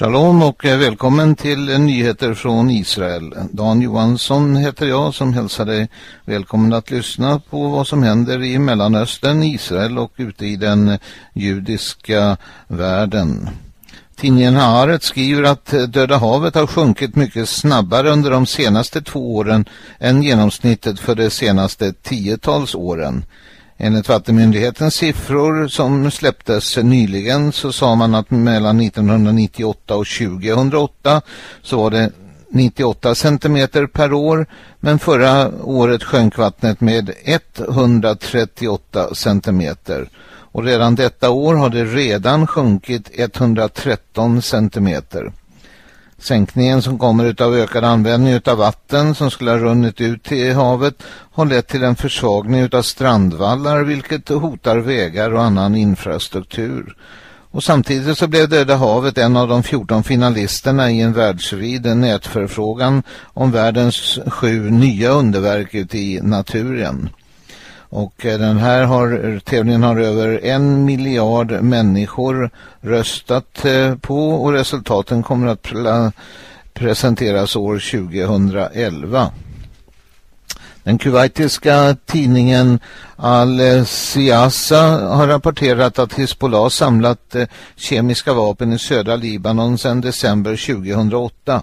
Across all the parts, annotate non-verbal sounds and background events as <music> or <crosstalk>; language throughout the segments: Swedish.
Shalom och eh, välkommen till eh, nyheter från Israel. Dan Johansson heter jag som hälsar dig välkommen att lyssna på vad som händer i Mellanöstern, Israel och ute i den eh, judiska världen. Tidningen Haaret skriver att Döda havet har sjunkit mycket snabbare under de senaste två åren än genomsnittet för de senaste tiotals åren. Enligt vattenmyndighetens siffror som släpptes nyligen så sa man att mellan 1998 och 2008 så var det 98 centimeter per år men förra året sjönk vattnet med 138 centimeter och redan detta år har det redan sjunkit 113 centimeter. Sänkningen som kommer av ökad användning av vatten som skulle ha runnit ut till havet har lett till en försvagning av strandvallar vilket hotar vägar och annan infrastruktur. Och samtidigt så blev Döda havet en av de 14 finalisterna i en världsvid nätförfrågan om världens sju nya underverk ute i naturen. Och eh, den här har, tävlingen har över en miljard människor röstat eh, på och resultaten kommer att presenteras år 2011. Den kuwaitiska tidningen Al-Siasa har rapporterat att Hezbollah samlat eh, kemiska vapen i södra Libanon sedan december 2008.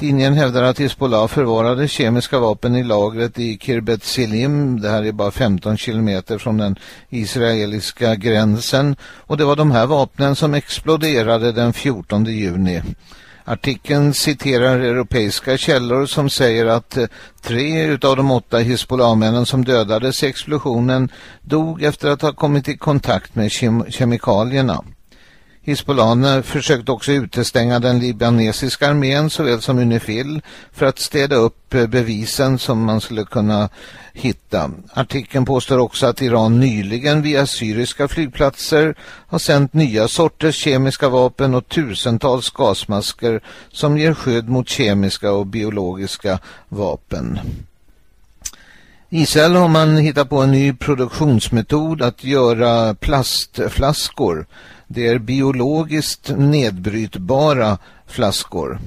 Tidningen hävdar att Hezbollah förvarade kemiska vapen i lagret i Kirbet Silim. Det här är bara 15 kilometer från den israeliska gränsen. Och det var de här vapnen som exploderade den 14 juni. Artikeln citerar europeiska källor som säger att eh, tre av de åtta Hezbollah-männen som dödades i explosionen dog efter att ha kommit i kontakt med kem kemikalierna. Hizbollah försökte också utestänga den libanesiska armén såväl som Unifil för att städa upp eh, bevisen som man skulle kunna hitta. Artikeln påstår också att Iran nyligen via syriska flygplatser har sänt nya sorters kemiska vapen och tusentals gasmasker som ger skydd mot kemiska och biologiska vapen. Israel har man hittat på en ny produktionsmetod att göra plastflaskor det är biologiskt nedbrytbara flaskor.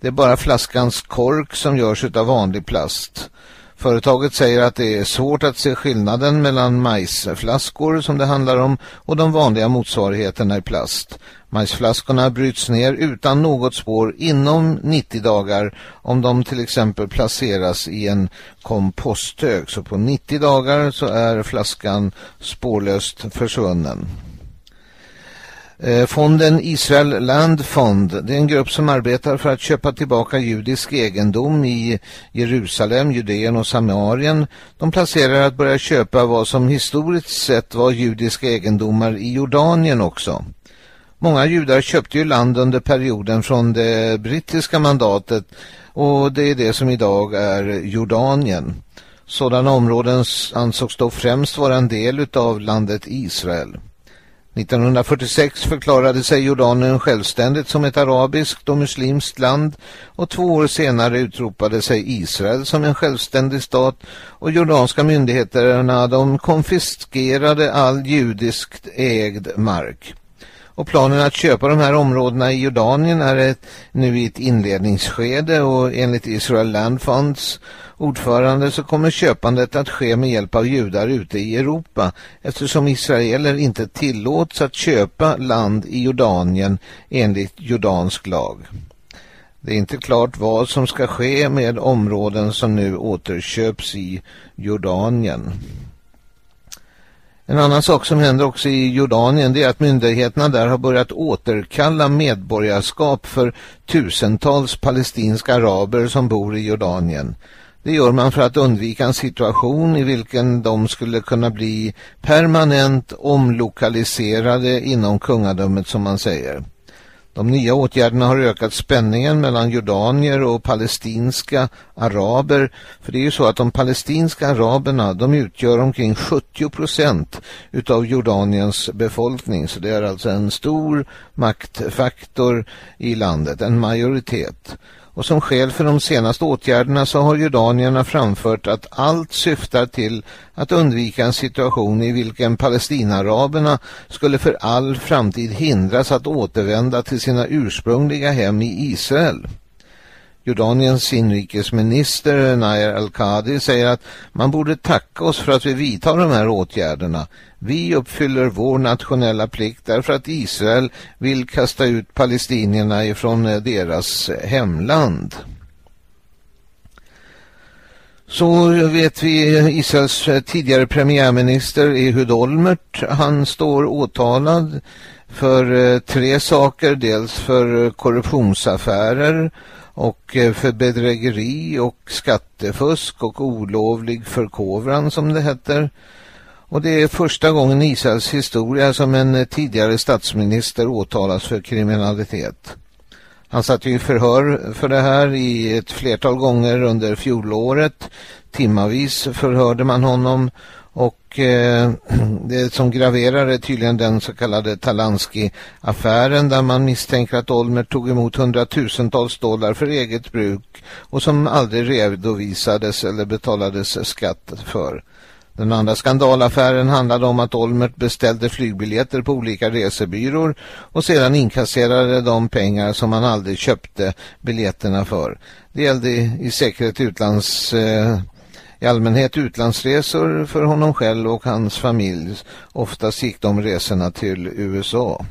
Det är bara flaskans kork som görs av vanlig plast. Företaget säger att det är svårt att se skillnaden mellan majsflaskor som det handlar om och de vanliga motsvarigheterna i plast. Majsflaskorna bryts ner utan något spår inom 90 dagar om de till exempel placeras i en komposthög. Så på 90 dagar så är flaskan spårlöst försvunnen. Eh, fonden Israel Land Fond, det är en grupp som arbetar för att köpa tillbaka judisk egendom i Jerusalem, Judeen och Samarien. De placerar att börja köpa vad som historiskt sett var judiska egendomar i Jordanien också. Många judar köpte ju land under perioden från det brittiska mandatet och det är det som idag är Jordanien. Sådana områden ansågs då främst vara en del av landet Israel. 1946 förklarade sig Jordanien självständigt som ett arabiskt och muslimskt land och två år senare utropade sig Israel som en självständig stat och jordanska myndigheterna de konfiskerade all judiskt ägd mark. Och planen att köpa de här områdena i Jordanien är ett, nu i ett inledningsskede och enligt Israel Land Funds ordförande så kommer köpandet att ske med hjälp av judar ute i Europa eftersom israeler inte tillåts att köpa land i Jordanien enligt jordansk lag. Det är inte klart vad som ska ske med områden som nu återköps i Jordanien. En annan sak som händer också i Jordanien det är att myndigheterna där har börjat återkalla medborgarskap för tusentals palestinska araber som bor i Jordanien. Det gör man för att undvika en situation i vilken de skulle kunna bli permanent omlokaliserade inom kungadömet som man säger. De nya åtgärderna har ökat spänningen mellan jordanier och palestinska araber. För det är ju så att de palestinska araberna de utgör omkring 70 procent utav Jordaniens befolkning. Så det är alltså en stor maktfaktor i landet, en majoritet. Och som skäl för de senaste åtgärderna så har jordanierna framfört att allt syftar till att undvika en situation i vilken palestinaraberna skulle för all framtid hindras att återvända till sina ursprungliga hem i Israel. Jordaniens inrikesminister Nair al-Qadi säger att man borde tacka oss för att vi vidtar de här åtgärderna. Vi uppfyller vår nationella plikt därför att Israel vill kasta ut palestinierna ifrån eh, deras eh, hemland. Så vet vi eh, Israels tidigare premiärminister Ehud Olmert, han står åtalad för tre saker, dels för korruptionsaffärer och för bedrägeri och skattefusk och olovlig förkovran som det heter. Och det är första gången i Israels historia som en eh, tidigare statsminister åtalas för kriminalitet. Han satt ju i förhör för det här i ett flertal gånger under fjolåret. Timmavis förhörde man honom och eh, <clears throat> det som graverar är tydligen den så kallade Talansky-affären där man misstänker att Olmer tog emot hundratusentals dollar för eget bruk och som aldrig redovisades eller betalades skatt för. Den andra skandalaffären handlade om att Olmert beställde flygbiljetter på olika resebyråer och sedan inkasserade de pengar som han aldrig köpte biljetterna för. Det gällde i säkerhet utlands... Eh, i allmänhet utlandsresor för honom själv och hans familj. Oftast gick de resorna till USA.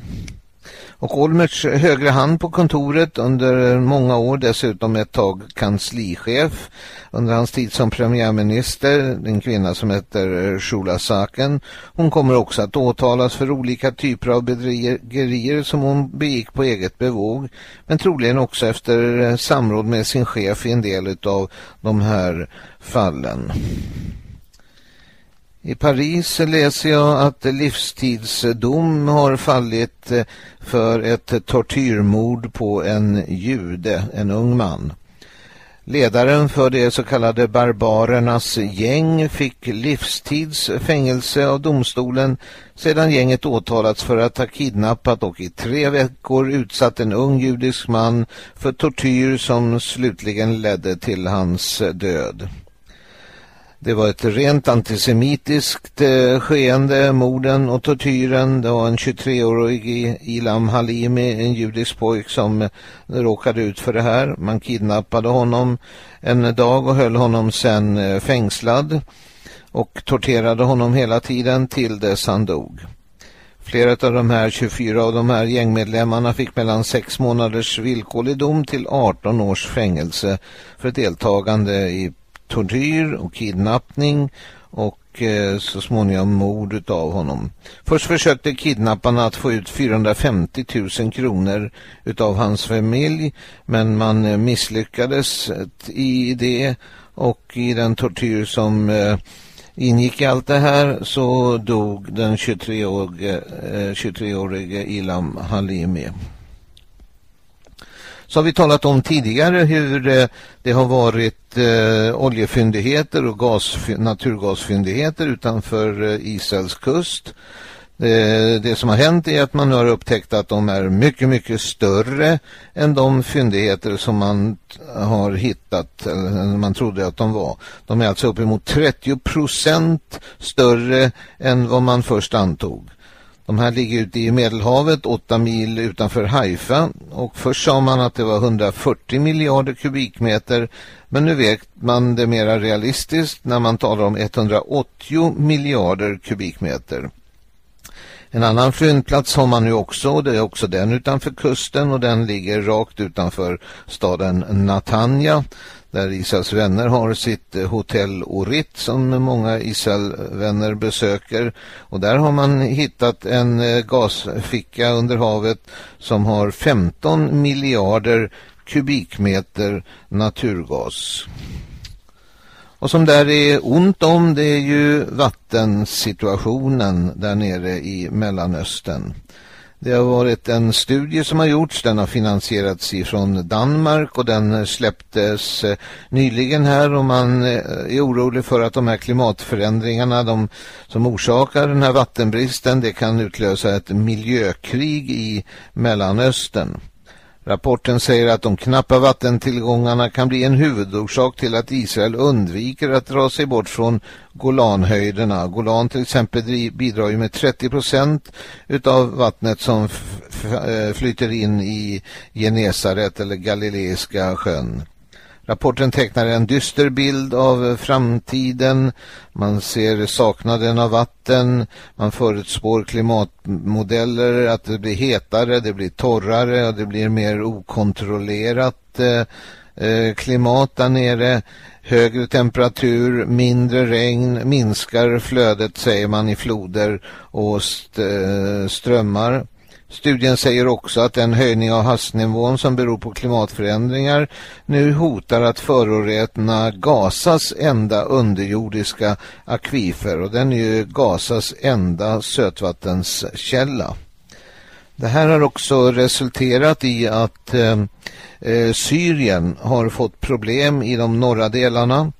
Och Olmerts högre hand på kontoret under många år, dessutom ett tag kanslichef under hans tid som premiärminister, en kvinna som heter eh, Shula Saken. Hon kommer också att åtalas för olika typer av bedrägerier som hon begick på eget bevåg, men troligen också efter eh, samråd med sin chef i en del av de här fallen. I Paris läser jag att livstidsdom har fallit eh, för ett tortyrmord på en jude, en ung man. Ledaren för det så kallade barbarernas gäng fick livstids fängelse av domstolen sedan gänget åtalats för att ha kidnappat och i tre veckor utsatt en ung judisk man för tortyr som slutligen ledde till hans död. Det var ett rent antisemitiskt eh, skeende, morden och tortyren. Det var en 23-årig Ilam Halimi, en judisk pojk som eh, råkade ut för det här. Man kidnappade honom en dag och höll honom sen eh, fängslad och torterade honom hela tiden till dess han dog. Flera av de här 24 av de här gängmedlemmarna fick mellan sex månaders villkorlig dom till 18 års fängelse för deltagande i tortyr och kidnappning och eh, så småningom mord av honom. Först försökte kidnapparna att få ut 450 000 kronor utav hans familj men man eh, misslyckades eh, i det och i den tortyr som eh, ingick i allt det här så dog den 23-årige eh, 23 Ilham Halimi så har vi talat om tidigare hur eh, det har varit eh, oljefyndigheter och gas, naturgasfyndigheter utanför eh, Israels kust. Eh, det som har hänt är att man nu har upptäckt att de är mycket, mycket större än de fyndigheter som man har hittat, eller man trodde att de var. De är alltså uppemot 30 procent större än vad man först antog. De här ligger ute i Medelhavet, åtta mil utanför Haifa. Och först sa man att det var 140 miljarder kubikmeter. Men nu vet man det mera realistiskt när man talar om 180 miljarder kubikmeter. En annan fyndplats har man nu också och det är också den utanför kusten och den ligger rakt utanför staden Natanja där Israels vänner har sitt eh, hotell Orit som många Israel-vänner besöker. Och där har man hittat en eh, gasficka under havet som har 15 miljarder kubikmeter naturgas. Och som där är ont om det är ju vattensituationen där nere i Mellanöstern. Det har varit en studie som har gjorts, den har finansierats ifrån Danmark och den släpptes eh, nyligen här och man eh, är orolig för att de här klimatförändringarna de som orsakar den här vattenbristen det kan utlösa ett miljökrig i Mellanöstern. Rapporten säger att de knappa vattentillgångarna kan bli en huvudorsak till att Israel undviker att dra sig bort från Golanhöjderna. Golan till exempel bidrar ju med 30 procent utav vattnet som eh, flyter in i Genesaret eller Galileiska sjön. Rapporten tecknar en dyster bild av framtiden. Man ser saknaden av vatten. Man förutspår klimatmodeller att det blir hetare, det blir torrare och det blir mer okontrollerat eh, eh, klimat där nere. Högre temperatur, mindre regn, minskar flödet säger man i floder och st eh, strömmar. Studien säger också att den höjning av havsnivån som beror på klimatförändringar nu hotar att förorena Gazas enda underjordiska akvifer och den är ju Gazas enda sötvattenskälla. Det här har också resulterat i att eh, eh Syrien har fått problem i de norra delarna.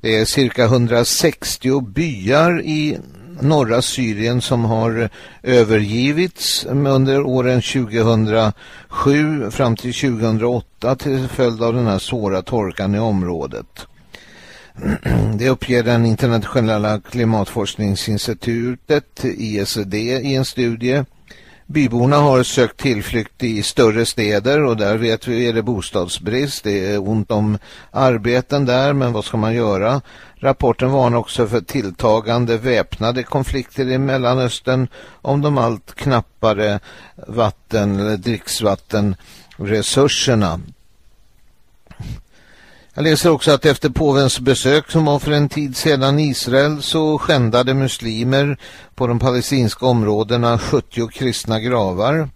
Det är cirka 160 byar i norra Syrien som har övergivits under åren 2007 fram till 2008 till följd av den här svåra torkan i området. <clears throat> Det uppger den internationella klimatforskningsinstitutet ISD i en studie. Byborna har sökt tillflykt i större städer och där vet vi är det bostadsbrist. Det är ont om arbeten där men vad ska man göra? Rapporten varnar också för tilltagande väpnade konflikter i Mellanöstern om de allt knappare vatten eller dricksvattenresurserna. Jag läser också att efter påvens besök som var för en tid sedan i Israel så skändade muslimer på de palestinska områdena 70 kristna gravar.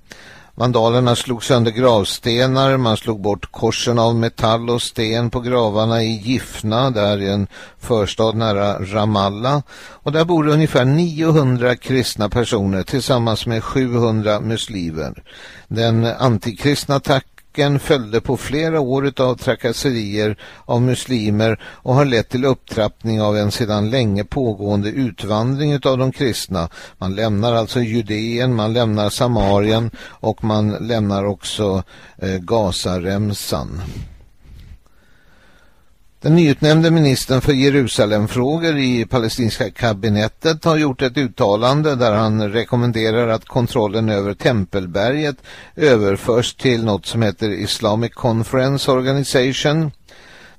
Vandalerna slog sönder gravstenar, man slog bort korsen av metall och sten på gravarna i Gifna, där i en förstad nära Ramallah. Och där bor ungefär 900 kristna personer tillsammans med 700 muslimer. Den antikristna attack Chocken följde på flera år av trakasserier av muslimer och har lett till upptrappning av en sedan länge pågående utvandring av de kristna. Man lämnar alltså Judeen, man lämnar Samarien och man lämnar också eh, Gazaremsan. Den nyutnämnde ministern för Jerusalemfrågor i palestinska kabinettet har gjort ett uttalande där han rekommenderar att kontrollen över Tempelberget överförs till något som heter Islamic Conference Organization.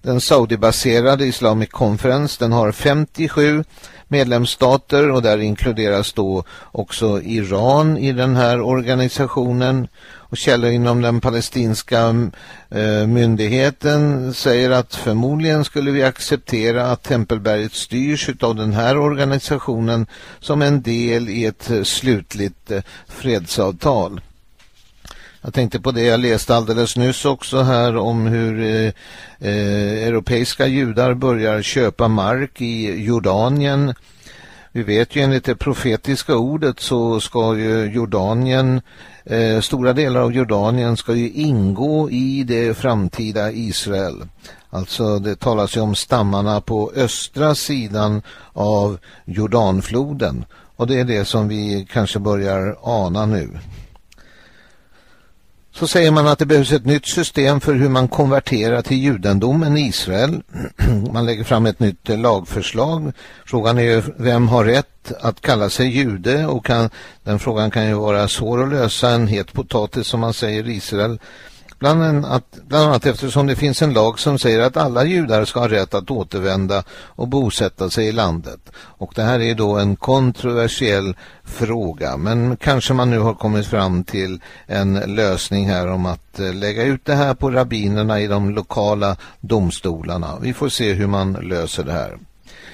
Den Saudi-baserade Islamic Conference den har 57 medlemsstater och där inkluderas då också Iran i den här organisationen och källor inom den palestinska eh, myndigheten säger att förmodligen skulle vi acceptera att Tempelberget styrs av den här organisationen som en del i ett eh, slutligt eh, fredsavtal. Jag tänkte på det jag läste alldeles nyss också här om hur eh, eh, europeiska judar börjar köpa mark i Jordanien. Vi vet ju enligt det profetiska ordet så ska ju Jordanien, eh, stora delar av Jordanien ska ju ingå i det framtida Israel. Alltså det talas ju om stammarna på östra sidan av Jordanfloden. Och det är det som vi kanske börjar ana nu. Så säger man att det behövs ett nytt system för hur man konverterar till judendomen i Israel. <clears throat> Man lägger fram ett nytt eh, lagförslag. Frågan är ju vem har rätt att kalla sig jude och kan, den frågan kan ju vara svår att lösa en het potatis som man säger i Israel. Bland annat, bland annat eftersom det finns en lag som säger att alla judar ska ha rätt att återvända och bosätta sig i landet. Och det här är då en kontroversiell fråga. Men kanske man nu har kommit fram till en lösning här om att eh, lägga ut det här på rabbinerna i de lokala domstolarna. Vi får se hur man löser det här.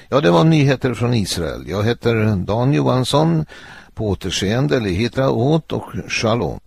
Ja, det var nyheter från Israel. Jag heter Dan Johansson. På återseende, Lihitra hitra åt och shalom.